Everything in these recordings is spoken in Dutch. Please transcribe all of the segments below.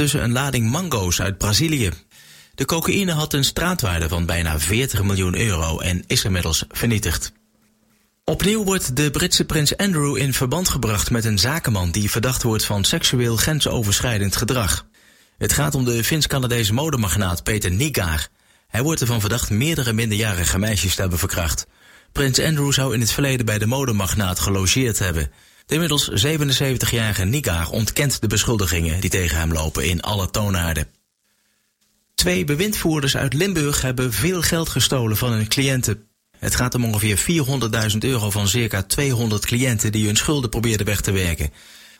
tussen een lading mango's uit Brazilië. De cocaïne had een straatwaarde van bijna 40 miljoen euro en is inmiddels vernietigd. Opnieuw wordt de Britse prins Andrew in verband gebracht met een zakenman die verdacht wordt van seksueel grensoverschrijdend gedrag. Het gaat om de Fins-Canadese modemagnaat Peter Nigaar. Hij wordt ervan verdacht meerdere minderjarige meisjes te hebben verkracht. Prins Andrew zou in het verleden bij de modemagnaat gelogeerd hebben. De inmiddels 77-jarige Nigaar ontkent de beschuldigingen die tegen hem lopen in alle toonaarden. Twee bewindvoerders uit Limburg hebben veel geld gestolen van hun cliënten. Het gaat om ongeveer 400.000 euro van circa 200 cliënten die hun schulden probeerden weg te werken.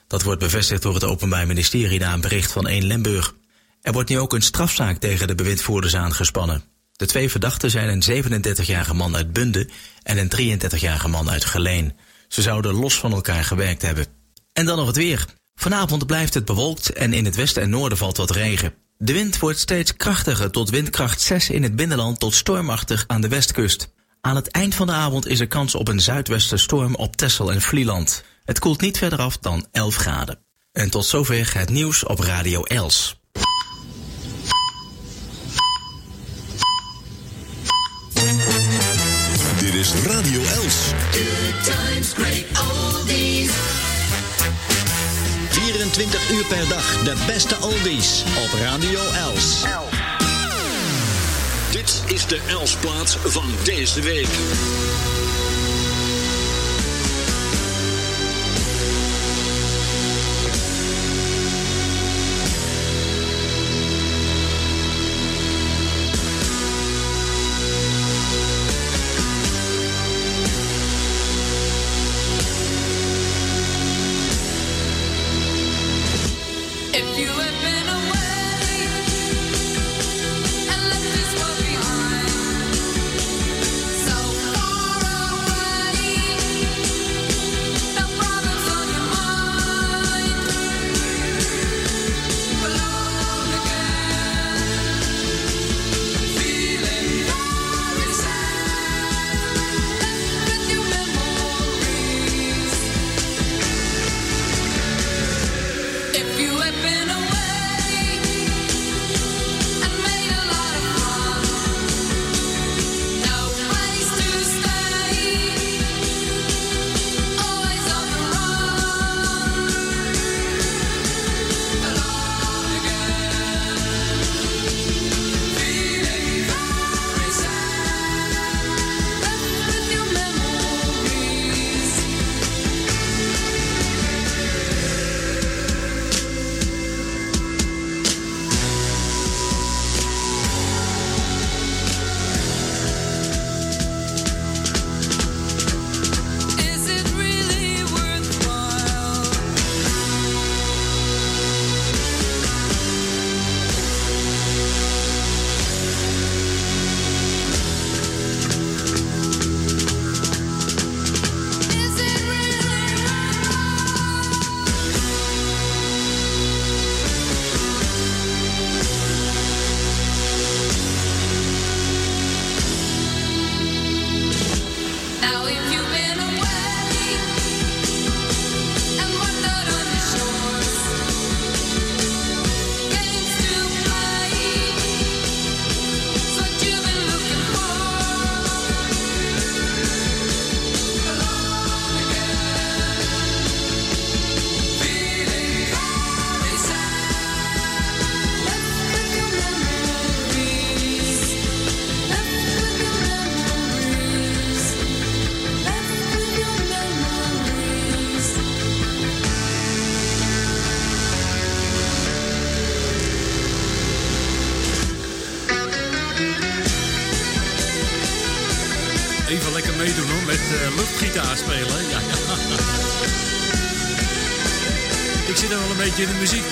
Dat wordt bevestigd door het Openbaar Ministerie na een bericht van 1 Limburg. Er wordt nu ook een strafzaak tegen de bewindvoerders aangespannen. De twee verdachten zijn een 37-jarige man uit Bunde en een 33-jarige man uit Geleen. Ze zouden los van elkaar gewerkt hebben. En dan nog het weer. Vanavond blijft het bewolkt en in het westen en noorden valt wat regen. De wind wordt steeds krachtiger tot windkracht 6 in het binnenland tot stormachtig aan de westkust. Aan het eind van de avond is er kans op een zuidwestenstorm op Texel en Vlieland. Het koelt niet verder af dan 11 graden. En tot zover het nieuws op Radio Els. Dit is Radio Els. Good times, great oldies. 24 uur per dag de beste oldies op Radio Els. Dit is de Elsplaats van deze week.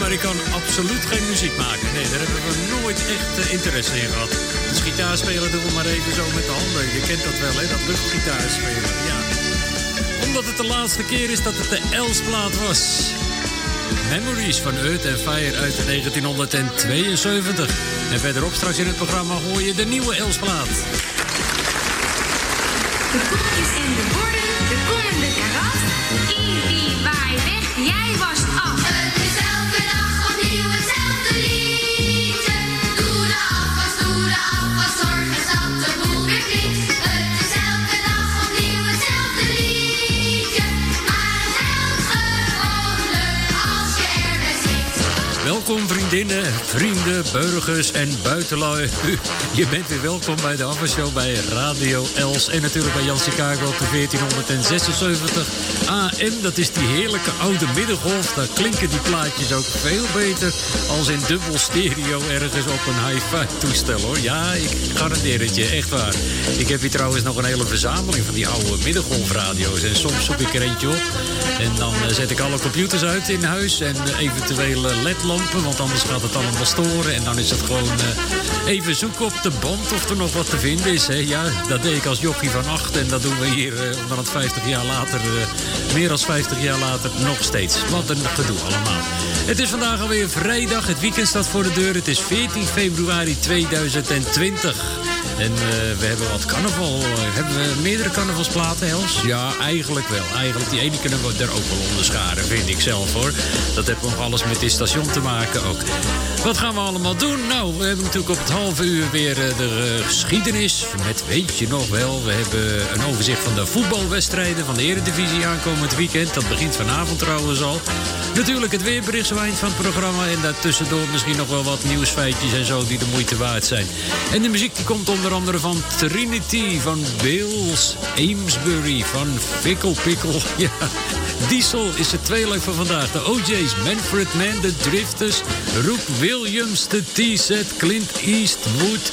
Maar ik kan absoluut geen muziek maken. Nee, daar hebben we nooit echt eh, interesse in gehad. Dus gitaar spelen doen we maar even zo met de handen. Je kent dat wel, hè? Dat luchtgitaar spelen, ja. Omdat het de laatste keer is dat het de Elsplaat was. Memories van Earth and Fire uit 1972. En verderop straks in het programma hoor je de nieuwe Elsplaat. De koekjes en de borden, de kom en de karas. Ibi, waai weg, jij was af. Vrienden, burgers en buitenlui. Je bent weer welkom bij de aftershow bij Radio Els. En natuurlijk bij Jan Chicago op de 1476 AM. Dat is die heerlijke oude middengolf. Daar klinken die plaatjes ook veel beter als in dubbel stereo ergens op een hi-fi toestel hoor. Ja, ik garandeer het je, echt waar. Ik heb hier trouwens nog een hele verzameling van die oude middengolfradio's. En soms zoek ik er eentje op. En dan eh, zet ik alle computers uit in huis en eventuele ledlampen, want anders gaat het allemaal storen. En dan is het gewoon eh, even zoeken op de band of er nog wat te vinden is. Hè. Ja, dat deed ik als jochie van acht en dat doen we hier eh het 50 jaar later, eh, meer dan 50 jaar later, nog steeds. Wat een gedoe allemaal. Het is vandaag alweer vrijdag, het weekend staat voor de deur. Het is 14 februari 2020. En eh, we hebben wat carnaval. eh, hebben we meerdere carnavalsplaten, Els? Ja, eigenlijk wel. Eigenlijk, die ene kunnen we er ook wel onder scharen, vind ik zelf hoor. Dat heeft nog alles met dit station te maken ook. Wat gaan we allemaal doen? Nou, we hebben natuurlijk op het halve uur weer eh, de eh, geschiedenis. Met weet je nog wel, we hebben een overzicht van de voetbalwedstrijden van de Eredivisie aankomend weekend. Dat begint vanavond trouwens al. Natuurlijk het weerbericht van het programma. En daartussendoor misschien nog wel wat nieuwsfeitjes en zo die de moeite waard zijn. En de muziek die komt onder andere van Trinity, van Bills, Amesbury, van Fickle Pickle. Ja, Diesel is het tweeluik van vandaag. De OJ's, Manfred Mann, de Drifters, Rook Williams, de T-set, Clint Eastwood.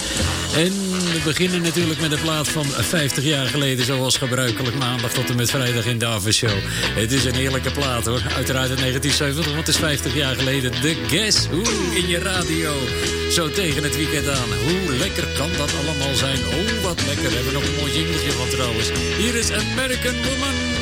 En we beginnen natuurlijk met een plaat van 50 jaar geleden, zoals gebruikelijk maandag tot en met vrijdag in de Show. Het is een heerlijke plaat hoor. Uiteraard in 1970, want het is 50 jaar geleden. The Guess Who in je radio. Zo tegen het weekend aan. Hoe lekker kan dat allemaal zijn? Oh, wat lekker. We hebben nog een mooi jingletje van trouwens. Hier is American Woman.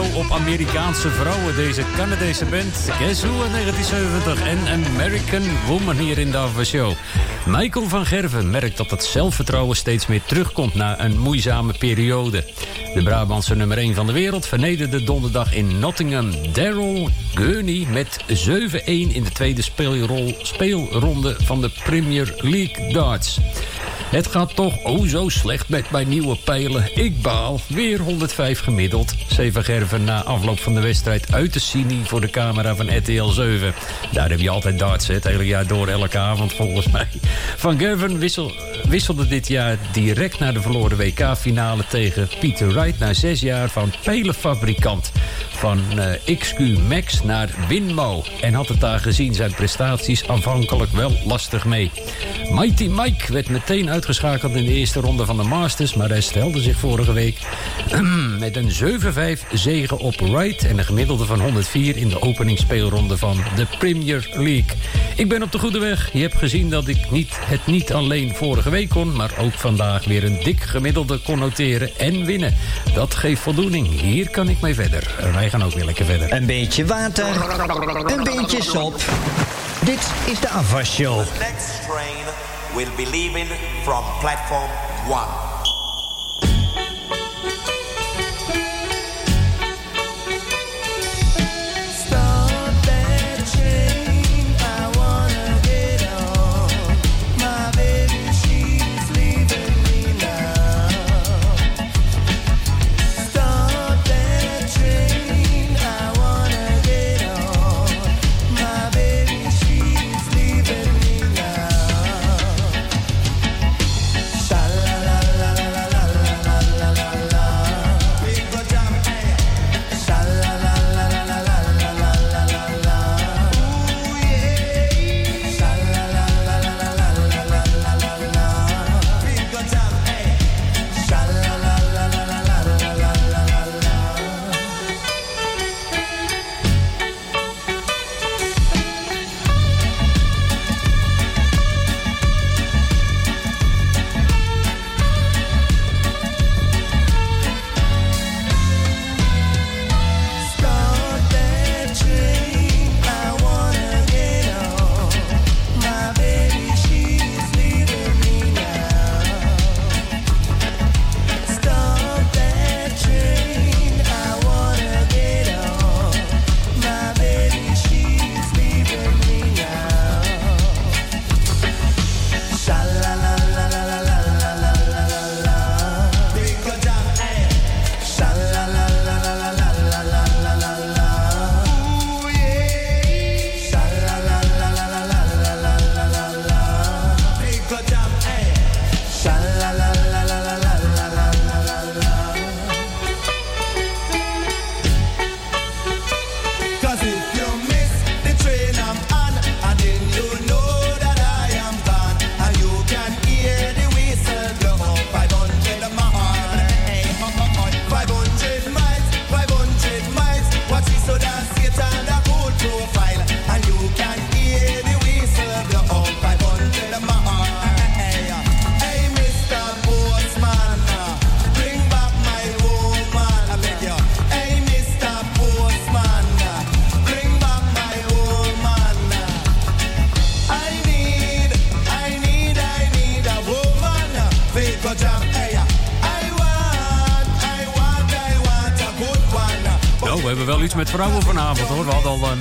Op Amerikaanse vrouwen. Deze Canadese band, Guess Who in 1970 en American Woman hier in de Show. Michael van Gerven merkt dat het zelfvertrouwen steeds meer terugkomt na een moeizame periode. De Brabantse nummer 1 van de wereld vernederde donderdag in Nottingham Daryl Gurney met 7-1 in de tweede speelrol, speelronde van de Premier League darts. Het gaat toch oh zo slecht met mijn nieuwe pijlen. Ik baal. Weer 105 gemiddeld. Zeven Gerven na afloop van de wedstrijd uit de Cini voor de camera van RTL 7. Daar heb je altijd darts, het hele jaar door, elke avond volgens mij. Van Gerven wissel, wisselde dit jaar direct naar de verloren WK-finale tegen Peter Wright... na zes jaar van pelenfabrikant. Van eh, XQ Max naar Winmo. En had het daar gezien zijn prestaties aanvankelijk wel lastig mee. Mighty Mike werd meteen uitgeschakeld in de eerste ronde van de Masters... maar hij stelde zich vorige week met een 7-5 zege op Wright... en een gemiddelde van 104 in de openingsspeelronde van de Premier League. Ik ben op de goede weg. Je hebt gezien dat ik niet, het niet alleen vorige week kon... maar ook vandaag weer een dik gemiddelde kon noteren en winnen. Dat geeft voldoening. Hier kan ik mee verder. Wij gaan ook weer lekker verder. Een beetje water, een beetje sop. Dit is de Afwas Show. Next train will be leaving from platform 1.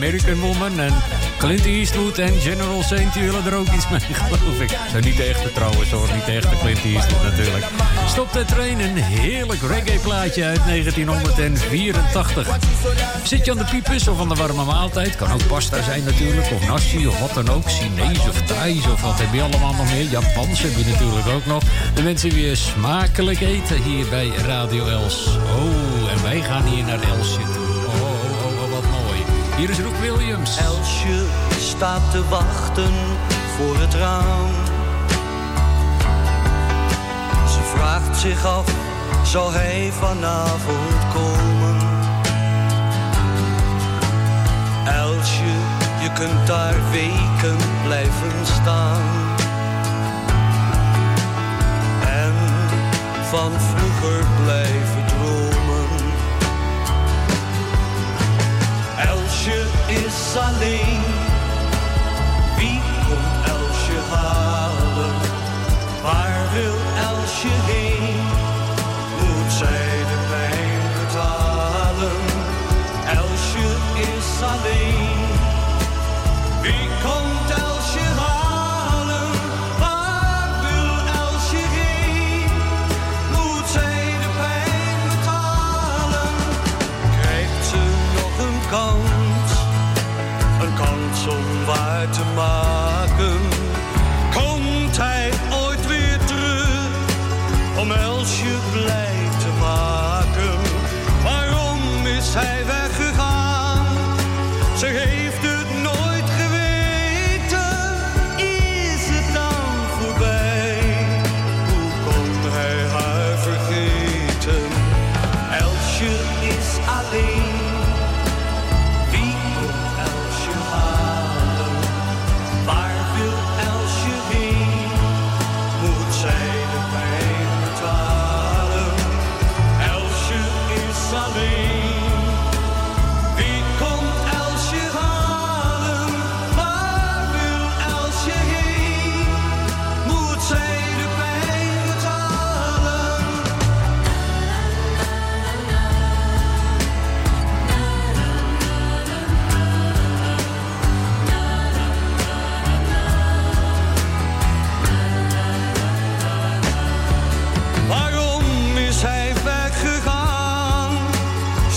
American Woman en Clint Eastwood en General Saint. Die willen er ook iets mee, geloof ik. Zijn niet de echte trouwens hoor. Niet de echte Clint Eastwood natuurlijk. Stop de Train, een heerlijk reggae plaatje uit 1984. Zit je aan de piepers of aan de warme maaltijd? Kan ook pasta zijn natuurlijk. Of nasi of wat dan ook. Chinees of Thais of wat heb je allemaal nog meer. Japans heb je natuurlijk ook nog. De mensen weer smakelijk eten hier bij Radio Els. Oh, en wij gaan hier naar toe. Hier is Roek Williams. Elsje staat te wachten voor het raam. Ze vraagt zich af, zal hij vanavond komen? Elsje, je kunt daar weken blijven staan. En van vroeger blijven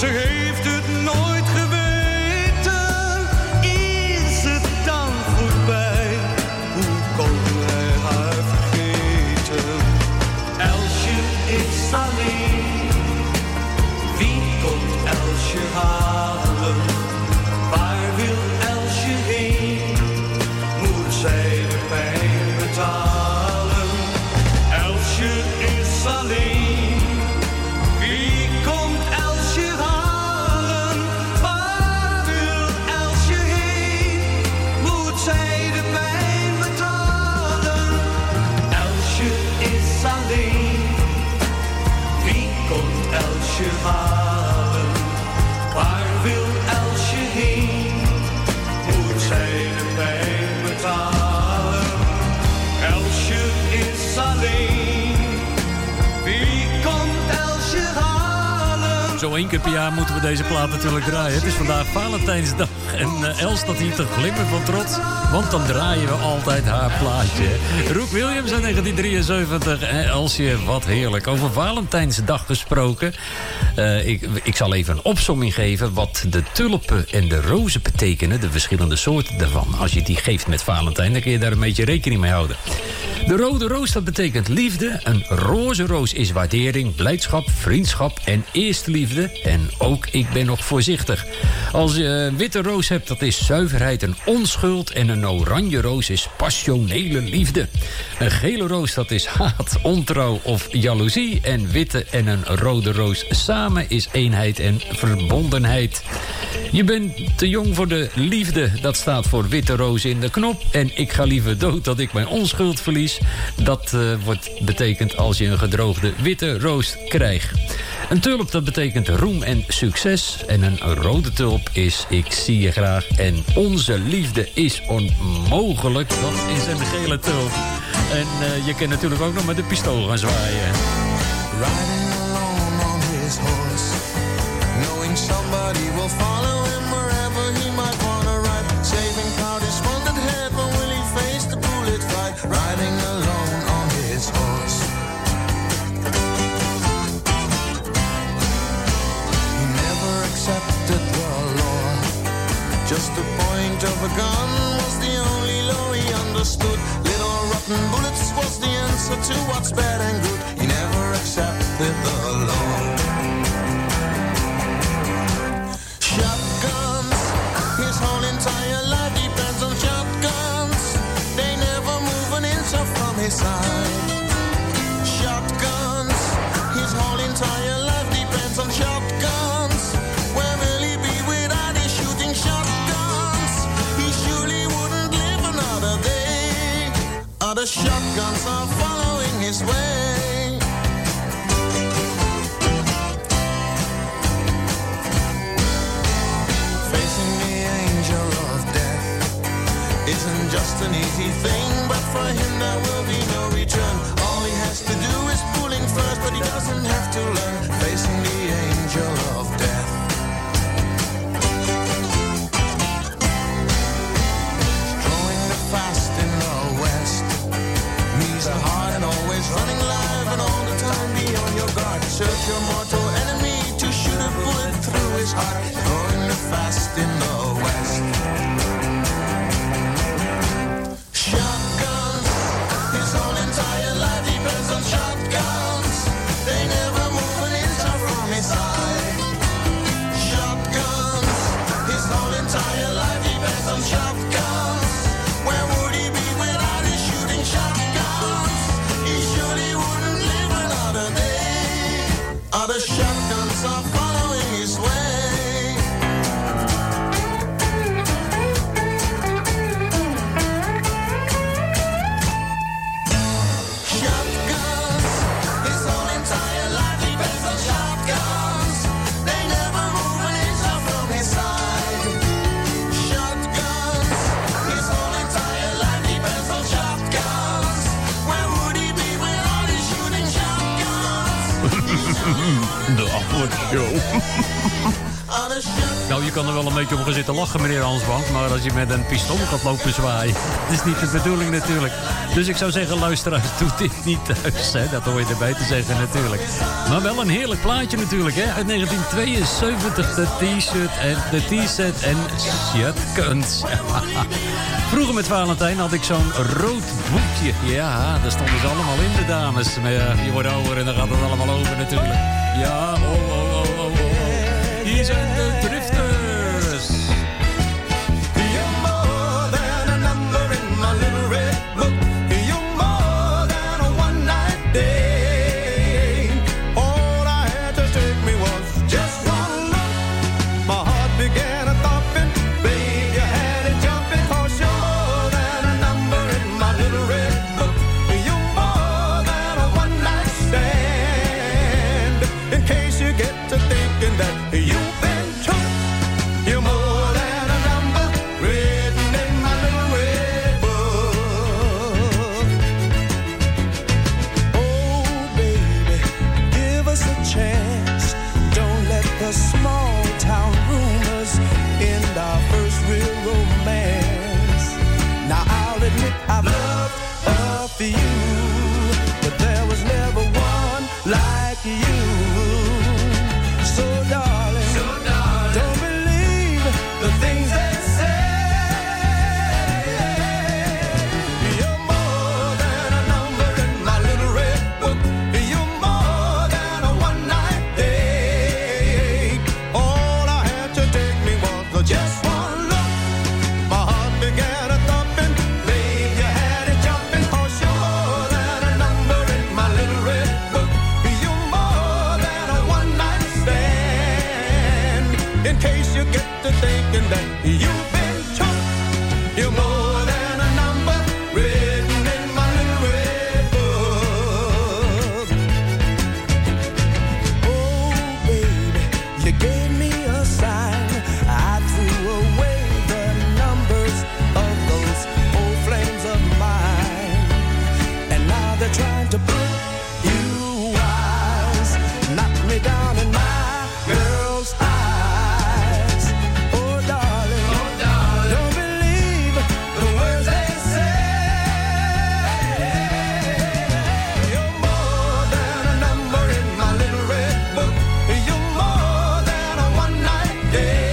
Ze één keer per jaar moeten we deze plaat natuurlijk draaien. Het is vandaag Valentijnsdag. En eh, Els staat hier te glimmen van trots. Want dan draaien we altijd haar plaatje. Roek Williams in 1973. En Elsje, wat heerlijk. Over Valentijnsdag gesproken. Eh, ik, ik zal even een opsomming geven... wat de tulpen en de rozen betekenen. De verschillende soorten daarvan. Als je die geeft met Valentijn... dan kun je daar een beetje rekening mee houden. De rode roos, dat betekent liefde. Een roze roos is waardering, blijdschap, vriendschap en eerste liefde. En ook ik ben nog voorzichtig. Als je een witte roos hebt, dat is zuiverheid en onschuld. En een oranje roos is passionele liefde. Een gele roos, dat is haat, ontrouw of jaloezie. En witte en een rode roos samen is eenheid en verbondenheid. Je bent te jong voor de liefde, dat staat voor witte roos in de knop. En ik ga liever dood dat ik mijn onschuld verlies. Dat eh, wordt betekend als je een gedroogde witte roos krijgt. Een tulp dat betekent roem en succes. En een rode tulp is ik zie je graag. En onze liefde is onmogelijk. Dat is een gele tulp. En eh, je kan natuurlijk ook nog met de pistool gaan zwaaien. Just the point of a gun was the only law he understood. Little rotten bullets was the answer to what's bad and good. Just an easy thing, but for him there will be no return. All he has to do is pull in first, but he doesn't have to learn. Facing the angel of death. Drawing the fast in the west. Knees are hard and always running live, and all the time be on your guard. Search your mortal zitten lachen, meneer Hansbank. Maar als je met een pistool gaat lopen zwaaien... dat is niet de bedoeling natuurlijk. Dus ik zou zeggen, luisteraars, doe dit niet thuis. Hè? Dat hoor je erbij te zeggen natuurlijk. Maar wel een heerlijk plaatje natuurlijk, hè. Uit 1972, de t-shirt en de t-shirt en shirtkunst. Vroeger met Valentijn had ik zo'n rood boekje. Ja, daar stonden ze allemaal in, de dames. Maar ja, je wordt ouder en dan gaat het allemaal over natuurlijk. Ja, oh, oh. Hier zijn de drifters. day.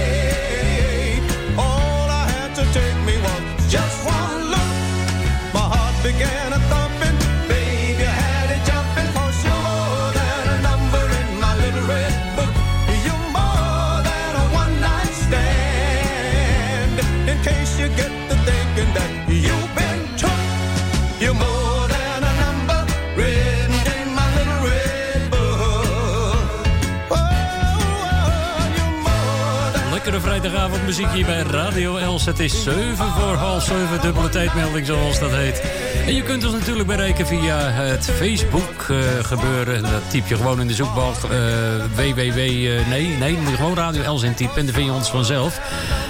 vrijdagavondmuziek hier bij Radio Els. Het is 7 voor half 7, dubbele tijdmelding zoals dat heet. En je kunt ons natuurlijk bereiken via het Facebook uh, gebeuren. Dat typ je gewoon in de zoekbalk eh, uh, www... Uh, eh, nee, nee, gewoon Radio Els in en dan vind je ons vanzelf.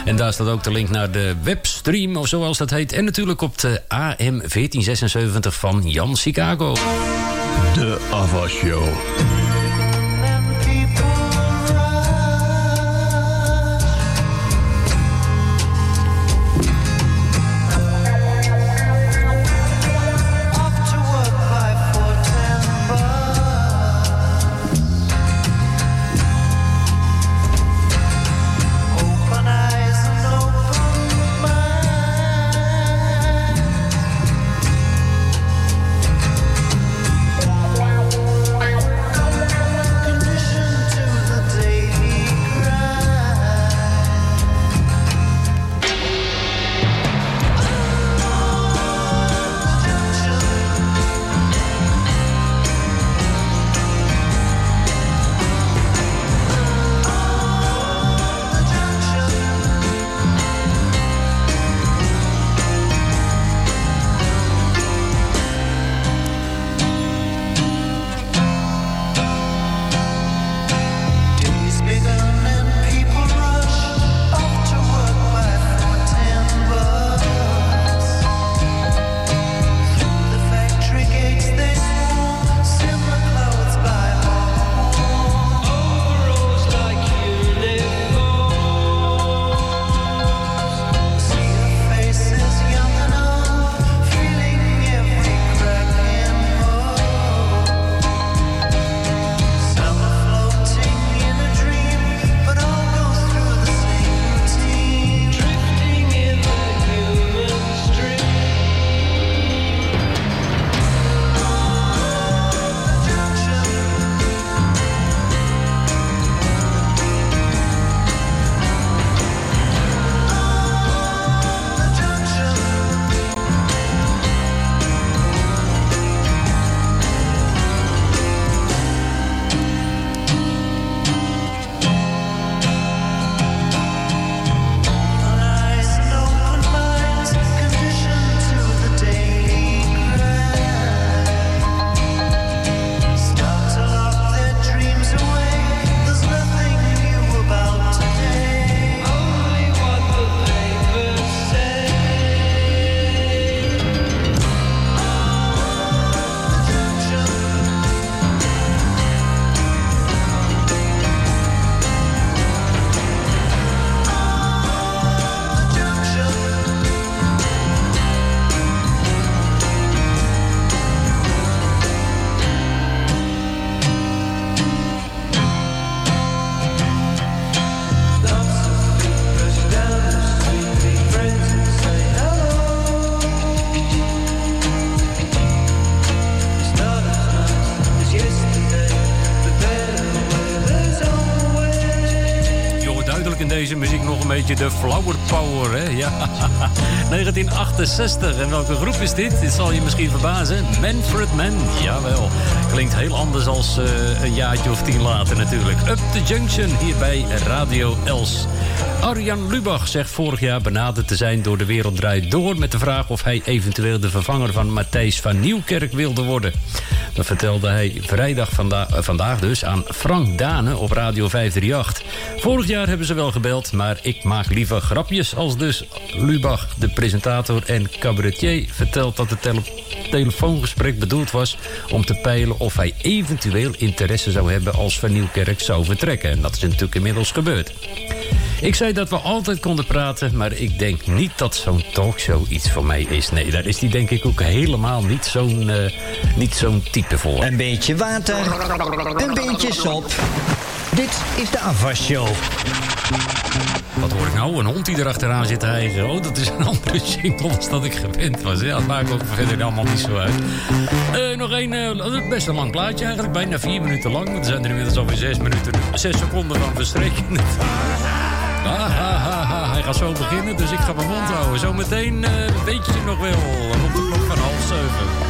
En daar staat ook de link naar de webstream of zoals dat heet. En natuurlijk op de AM 1476 van Jan Chicago. De Ava Show. Beetje de flower power, hè? Ja. 1968. En welke groep is dit? Dit zal je misschien verbazen. Manfred Mann. Jawel. Klinkt heel anders als eh, een jaartje of tien later natuurlijk. Up the Junction hier bij Radio Els. Arjan Lubach zegt vorig jaar benaderd te zijn door de Wereld Draait Door... met de vraag of hij eventueel de vervanger van Matthijs van Nieuwkerk wilde worden. Dat vertelde hij vrijdag eh, vandaag dus aan Frank Dane op Radio 538. Vorig jaar hebben ze wel gebeld, maar ik maak liever grapjes... als dus Lubach, de presentator en cabaretier, vertelt dat het tele telefoongesprek bedoeld was... om te peilen of hij eventueel interesse zou hebben als Van Nieuwkerk zou vertrekken. En dat is natuurlijk inmiddels gebeurd. Ik zei dat we altijd konden praten, maar ik denk niet dat zo'n talkshow iets voor mij is. Nee, daar is die denk ik ook helemaal niet zo'n eh, niet zo'n type voor. Een beetje water, een beetje sop. Dit is de Avas-show. Wat hoor ik nou? Een hond die erachteraan zit te hijgen. Oh, dat is een andere jingle dan dat ik gewend was. Ja, dat maakt ook verder allemaal niet zo uit. Eh, nog één, eh, best een lang plaatje eigenlijk. Bijna vier minuten lang. Want er zijn er inmiddels alweer zes minuten, zes seconden van verstreken. Ah. Hij gaat zo beginnen, dus ik ga mijn mond houden. Zometeen eh, weet je nog wel. Rond de klok van half zeven.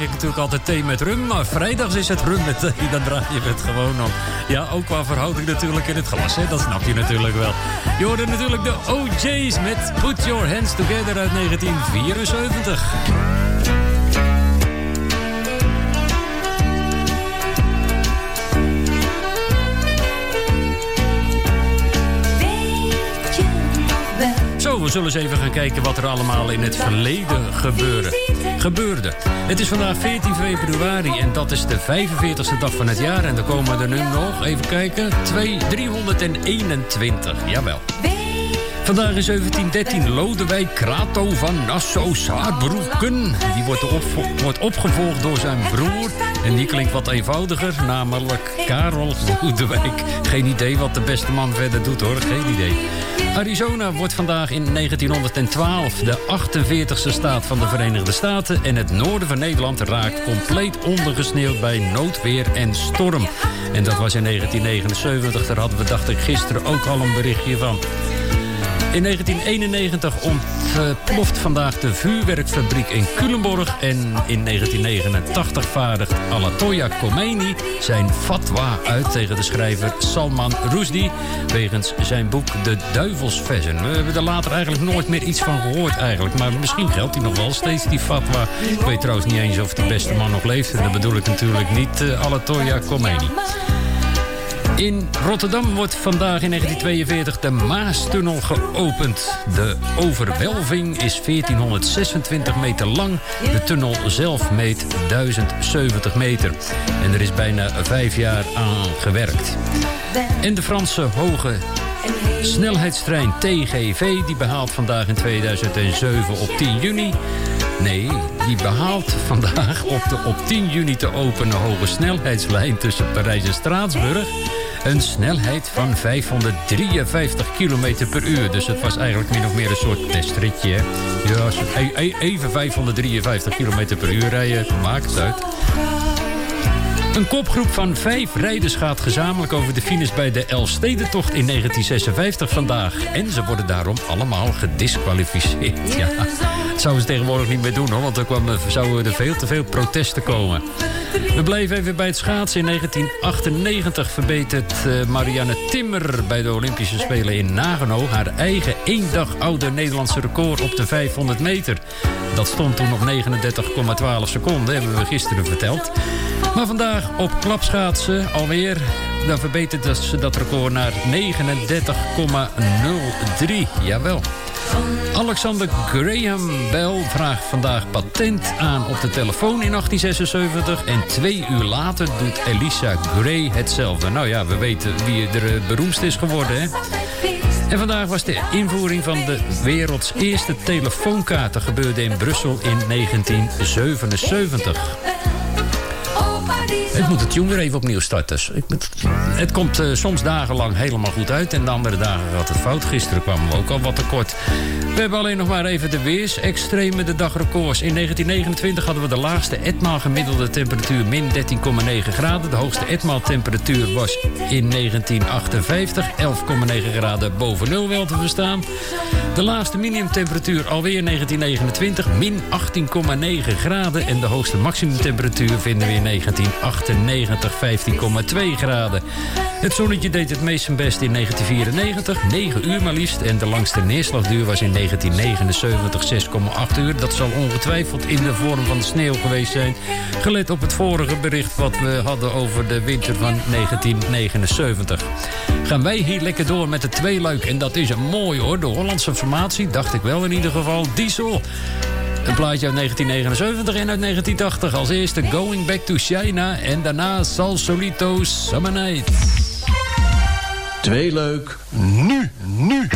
Ik natuurlijk altijd thee met rum. Maar vrijdags is het rum met thee, dan draai je het gewoon om. Ja, ook qua verhouding natuurlijk in het glas, hè? dat snap je natuurlijk wel. Je hoorde natuurlijk de OJ's met Put Your Hands Together uit 1974. Zo, we zullen eens even gaan kijken wat er allemaal in het verleden gebeurde. Gebeurde. Het is vandaag 14 februari en dat is de 45ste dag van het jaar. En dan komen er nu nog, even kijken, 2, 321. Jawel. Vandaag in 1713 Lodewijk Krato van Nassau-Saarbrücken. Die wordt, opvo- wordt opgevolgd door zijn broer. En die klinkt wat eenvoudiger, namelijk Karel Lodewijk. Geen idee wat de beste man verder doet hoor, geen idee. Arizona wordt vandaag in 1912 de 48ste staat van de Verenigde Staten. En het noorden van Nederland raakt compleet ondergesneeuwd bij noodweer en storm. En dat was in 1979, daar hadden we dacht ik gisteren ook al een berichtje van. In 1991 ontploft vandaag de vuurwerkfabriek in Culemborg. En in 1989 vaardigt Alatoya Khomeini zijn fatwa uit tegen de schrijver Salman Rushdie. Wegens zijn boek De Duivelsversen. We hebben er later eigenlijk nooit meer iets van gehoord eigenlijk. Maar misschien geldt hij nog wel steeds, die fatwa. Ik weet trouwens niet eens of die beste man nog leeft. En dat bedoel ik natuurlijk niet uh, Alatoya Khomeini. In Rotterdam wordt vandaag in 1942 de Maastunnel geopend. De overwelving is 1426 meter lang. De tunnel zelf meet 1070 meter. En er is bijna vijf jaar aan gewerkt. En de Franse hoge snelheidstrein TGV... die behaalt vandaag in 2007 op 10 juni... Nee, die behaalt vandaag op de op 10 juni te openen hoge snelheidslijn tussen Parijs en Straatsburg een snelheid van 553 km per uur. Dus het was eigenlijk min of meer een soort testritje. Ja, e- e- even 553 km per uur rijden, maakt het uit. Een kopgroep van vijf rijders gaat gezamenlijk over de finish bij de Elfstedentocht in 1956 vandaag. En ze worden daarom allemaal gedisqualificeerd. Ja, dat zouden ze tegenwoordig niet meer doen hoor, want er kwam, zouden er veel te veel protesten komen. We blijven even bij het schaatsen. In 1998 verbetert eh, Marianne Timmer bij de Olympische Spelen in Nagano... haar eigen één dag oude Nederlandse record op de 500 meter. Dat stond toen op 39,12 seconden, hebben we gisteren verteld. Maar vandaag op klapschaatsen alweer... dan verbetert ze dat record naar 39,03. Jawel. Alexander Graham Bell vraagt vandaag patent aan op de telefoon in 1876. En twee uur later doet Elisa Gray hetzelfde. Nou ja, we weten wie er eh, beroemdst is geworden, hè? En vandaag was de invoering van de werelds eerste telefoonkaart. Dat gebeurde in Brussel in 1977. Ik moet het weer even opnieuw starten. Moet- Het komt eh, soms dagenlang helemaal goed uit en de andere dagen gaat het fout. Gisteren kwamen we ook al wat tekort. We hebben alleen nog maar even de weersextreme, de dagrecords. In 1929 hadden we de laagste etmaal gemiddelde temperatuur min 13,9 graden. De hoogste etmaal temperatuur was in 1958 11,9 graden boven nul wel te verstaan. De laagste minimumtemperatuur alweer in 1929 min 18,9 graden. En de hoogste maximumtemperatuur vinden we in 1998 15,2 graden. Het zonnetje deed het meest zijn best in 1994, 9 uur maar liefst. En de langste neerslagduur was in 1979 6,8 uur. Dat zal ongetwijfeld in de vorm van sneeuw geweest zijn. Gelet op het vorige bericht wat we hadden over de winter van 1979. Gaan wij hier lekker door met de tweeluik. En dat is een mooi hoor, de Hollandse formatie. Dacht ik wel in ieder geval. Diesel. Een plaatje uit 1979 en uit 1980. Als eerste Going Back to China. En daarna Sal Solito Summer Night. Twee leuk. Nu, nu.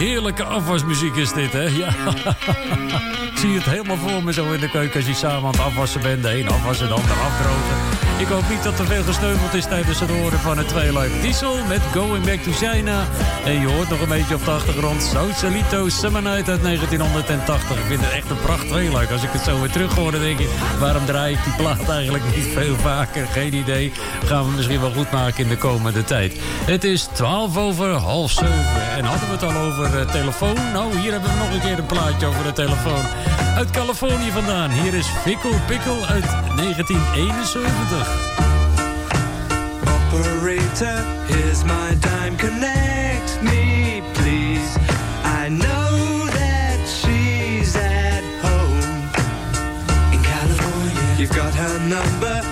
Heerlijke afwasmuziek is dit, hè? Ja. Ik zie het helemaal voor me zo in de keuken als je samen aan het afwassen bent. De een afwassen, de ander afdrogen. Ik hoop niet dat er veel gesneuveld is tijdens het horen van het tweeluik Diesel met Going Back to China. En je hoort nog een beetje op de achtergrond Sausalito Summer Night uit 1980. Ik vind het echt een pracht tweeluik. Als ik het zo weer terug hoor, dan denk ik, waarom draai ik die plaat eigenlijk niet veel vaker? Geen idee. Gaan we misschien wel goed maken in de komende tijd. Het is 12 over half 7. En hadden we het al over eh, telefoon? Nou, hier hebben we nog een keer een plaatje over de telefoon. Uit Californië vandaan. Hier is Pickle Pickle uit 1971. Operator, here's my dime. Connect me, please. I know that she's at home in California. You've got her number.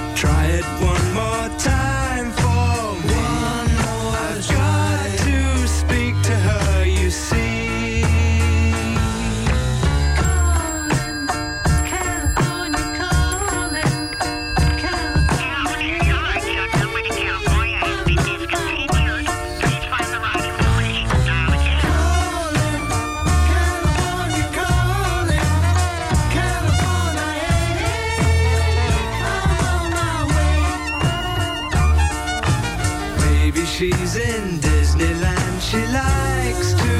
Maybe she's in Disneyland. She likes to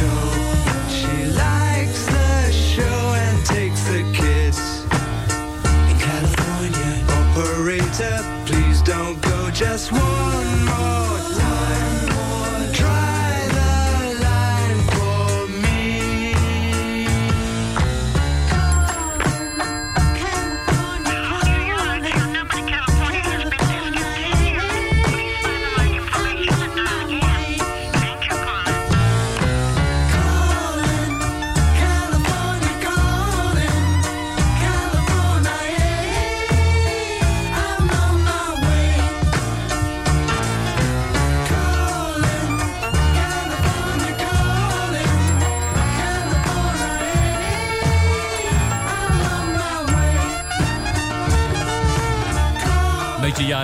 go. She likes the show and takes the kids. In California, operator, please don't go. Just one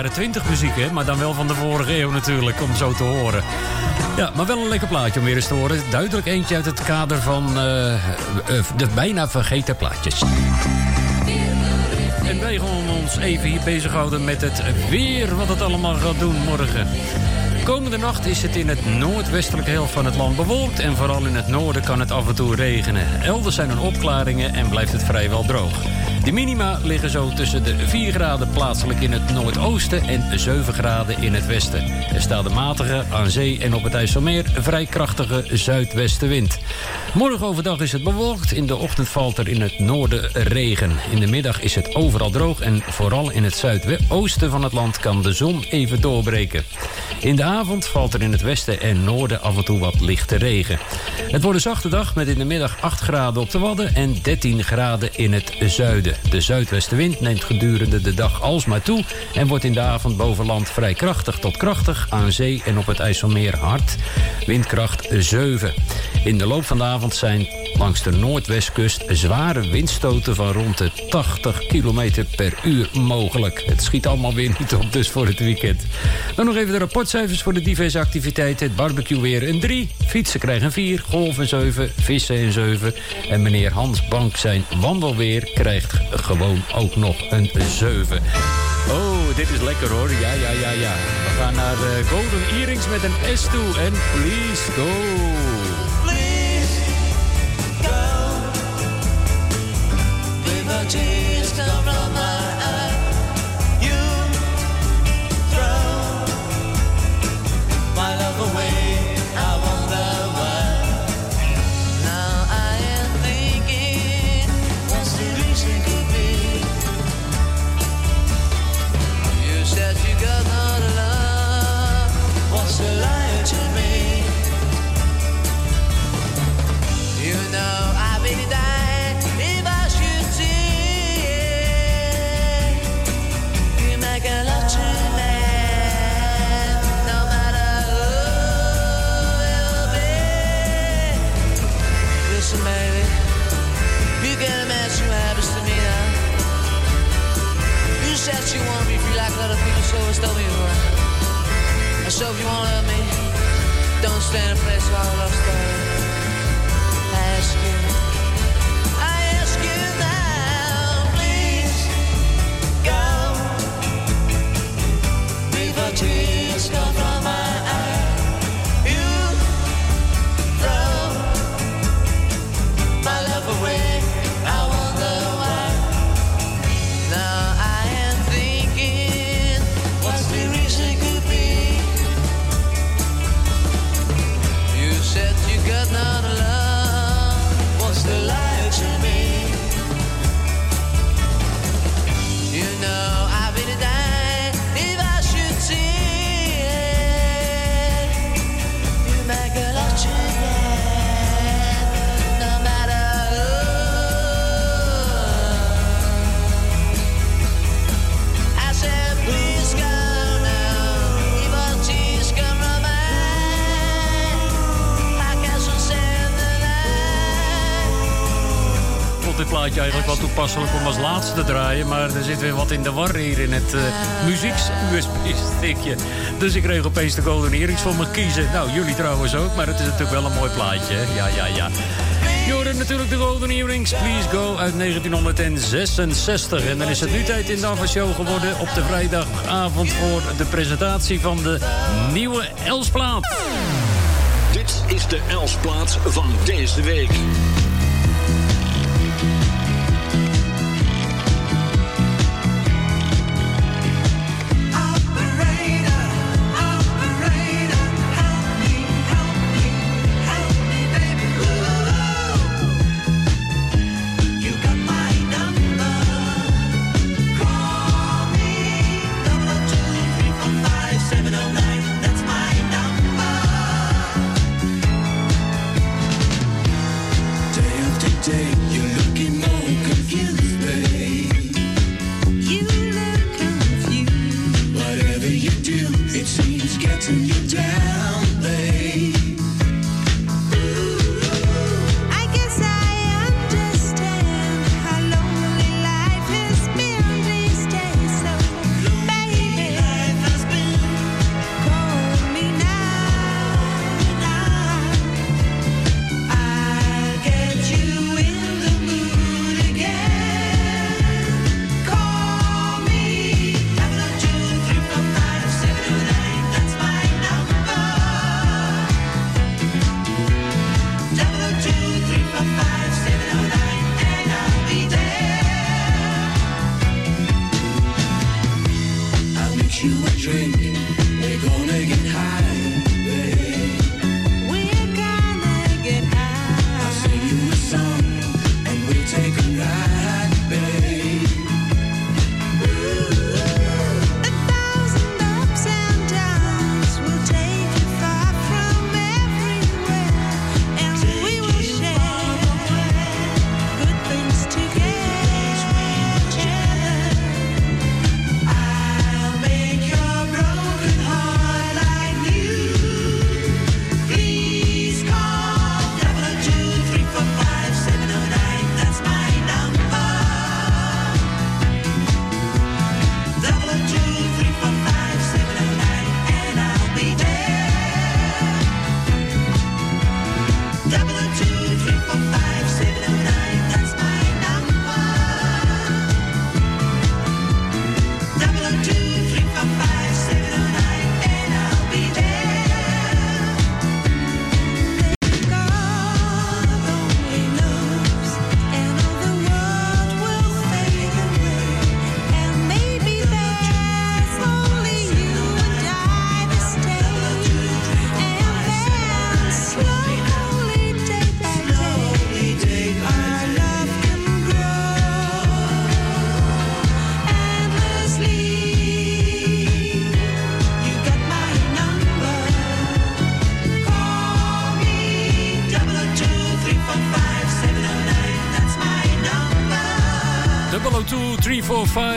jaren 20 muziek, hè? Maar dan wel van de vorige eeuw natuurlijk, om zo te horen. Ja, maar wel een lekker plaatje om weer eens te horen. Duidelijk eentje uit het kader van eh, eh, de bijna vergeten plaatjes. En wij gaan ons even hier bezighouden met het weer, wat het allemaal gaat doen morgen. Komende nacht is het in het noordwestelijke helft van het land bewolkt... en vooral in het noorden kan het af en toe regenen. Elders zijn er opklaringen en blijft het vrijwel droog. De minima liggen zo tussen de 4 graden plaatselijk in het noordoosten... en 7 graden in het westen. Er staat een matige, aan zee en op het IJsselmeer... vrij krachtige zuidwestenwind. Morgen overdag is het bewolkt. In de ochtend valt er in het noorden regen. In de middag is het overal droog... en vooral in het zuidoosten van het land kan de zon even doorbreken. In de avond valt er in het westen en noorden af en toe wat lichte regen. Het wordt een zachte dag met in de middag 8 graden op de Wadden en 13 graden in het zuiden. De zuidwestenwind neemt gedurende de dag alsmaar toe en wordt in de avond boven land vrij krachtig tot krachtig, aan zee en op het IJsselmeer hard. Windkracht 7. In de loop van de avond zijn langs de noordwestkust zware windstoten van rond de 80 km per uur mogelijk. Het schiet allemaal weer niet op, dus voor het weekend. Dan nog even de rapportcijfers voor de diverse activiteiten. Het barbecue weer een 3, fietsen krijgen een 4, golf een 7, vissen een 7. En meneer Hans Bank zijn wandelweer krijgt gewoon ook nog een 7. Oh, dit is lekker hoor. Ja, ja, ja, ja. We gaan naar eh, Golden Earrings met een S2 en Please Go. of so told me before So if you wanna love me Don't stand a place while I lost I eigenlijk wel toepasselijk om als laatste te draaien. Maar er zit weer wat in de war hier in het uh, muzieks-USB-stickje. Dus ik kreeg opeens de Golden Earrings voor me kiezen. Nou, jullie trouwens ook, maar het is natuurlijk wel een mooi plaatje. Ja, ja, ja. Je hoorde natuurlijk de Golden Earrings, Please Go uit 1966. En dan is het nu tijd in de Show geworden op de vrijdagavond voor de presentatie van de nieuwe Elsplaat. Dit is de Elsplaat van deze week.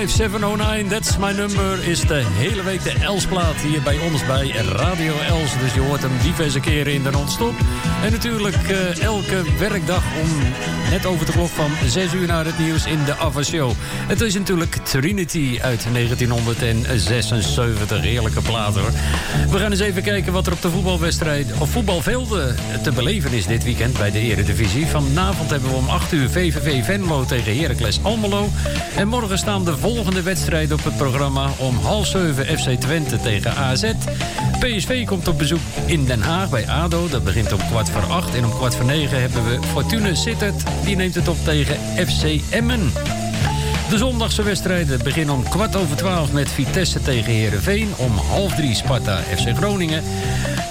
2345709, that's my number, is de hele week de Elsplaat hier bij ons bij Radio Els. Dus je hoort hem diverse keren in de non-stop. En natuurlijk eh, elke werkdag om net over de klok van 6 uur naar het nieuws in de Ava Show. Het is natuurlijk Trinity uit 1976. Heerlijke plaat hoor. We gaan eens even kijken wat er op de voetbalwedstrijd of voetbalvelden te beleven is dit weekend bij de Eredivisie. Vanavond hebben we om 8 uur VVV Venlo tegen Heracles Almelo. En morgen staan de volgende wedstrijden op het programma om half 7 FC Twente tegen AZ. PSV komt op bezoek in Den Haag bij ADO. Dat begint om kwart voor acht. En om kwart voor negen hebben we Fortuna Sittard. Die neemt het op tegen FC Emmen. De zondagse wedstrijden beginnen om kwart over twaalf met Vitesse tegen Herenveen. Om half drie Sparta FC Groningen.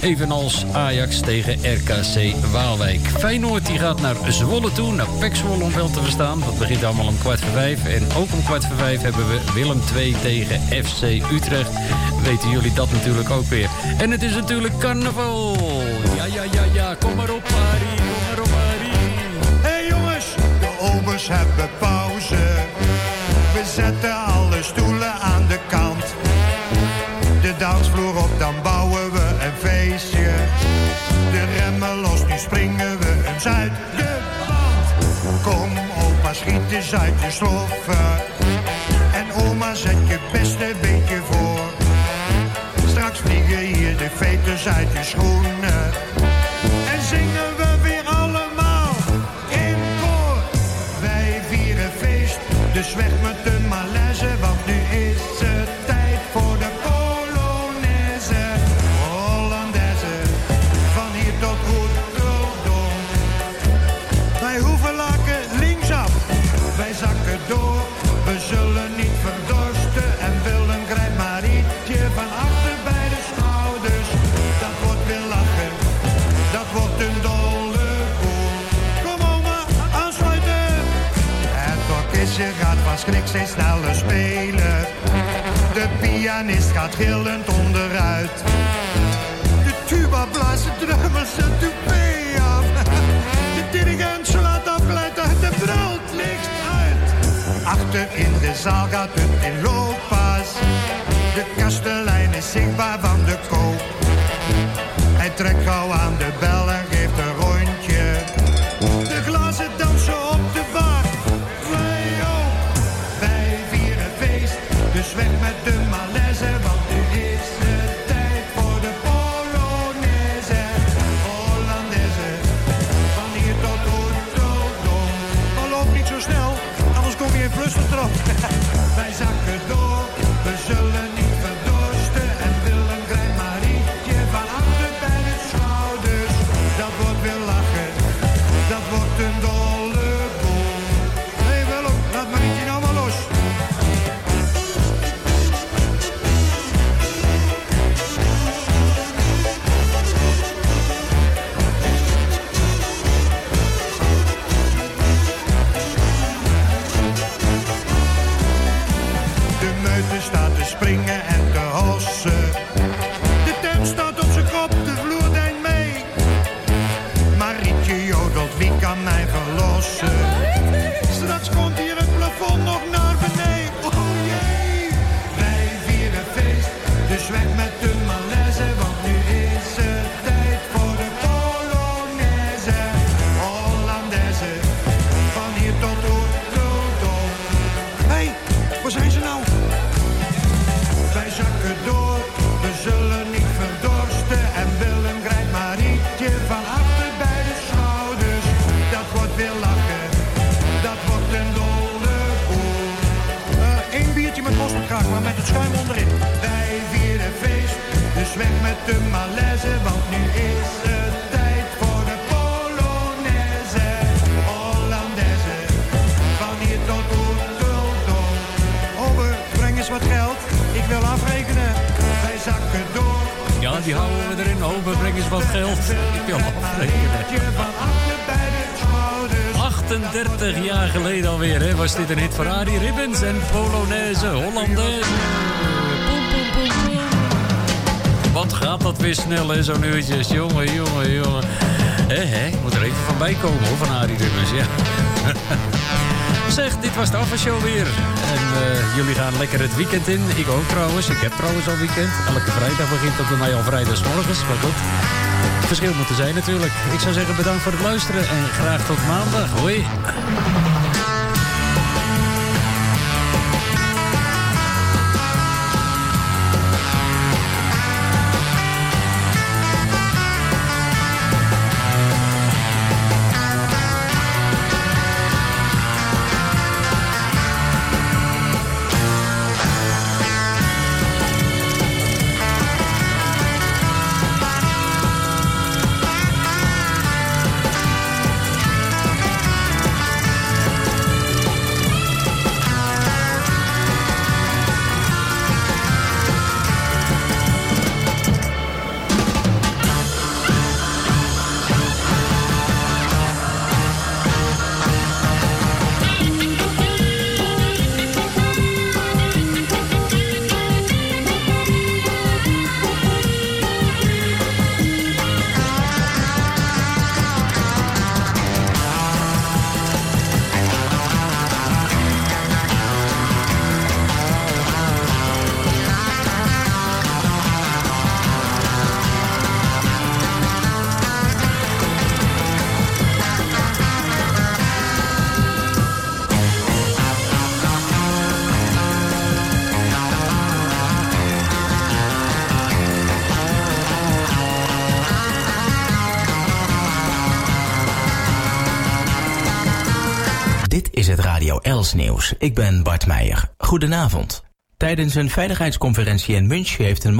Evenals Ajax tegen RKC Waalwijk. Feyenoord die gaat naar Zwolle toe, naar Pek Zwolle om wel te verstaan. Dat begint allemaal om kwart voor vijf. En ook om kwart voor vijf hebben we Willem II tegen FC Utrecht. Weten jullie dat natuurlijk ook weer. En het is natuurlijk carnaval. Ja, ja, ja, ja. Kom maar op, Harry. Uit je sloffen. En oma, zet je beste beetje voor. Straks vliegen hier de veters uit je schoenen. Gaat gillend onderuit. De tuba blaast de drummer zijn toupee af. De dirigent slaat afgeleid uit de niks uit. Achter in de zaal gaat het in dit een hit voor Arie Ribbons en Polonaise, Hollandaise. Wat gaat dat weer snel, hè, zo'n uurtje. Jongen, jongen, jongen. Hé, hé, moet er even van bij komen hoor, van Arie Rimmers, ja. zeg, dit was de afwasshow weer. En eh, jullie gaan lekker het weekend in. Ik ook trouwens. Ik heb trouwens al weekend. Elke vrijdag begint dat bij mij al vrijdagsmorgens. Maar goed, verschil moet er zijn natuurlijk. Ik zou zeggen bedankt voor het luisteren en graag tot maandag. Hoi. Nieuws. Ik ben Bart Meijer. Goedenavond. Tijdens een veiligheidsconferentie in München heeft een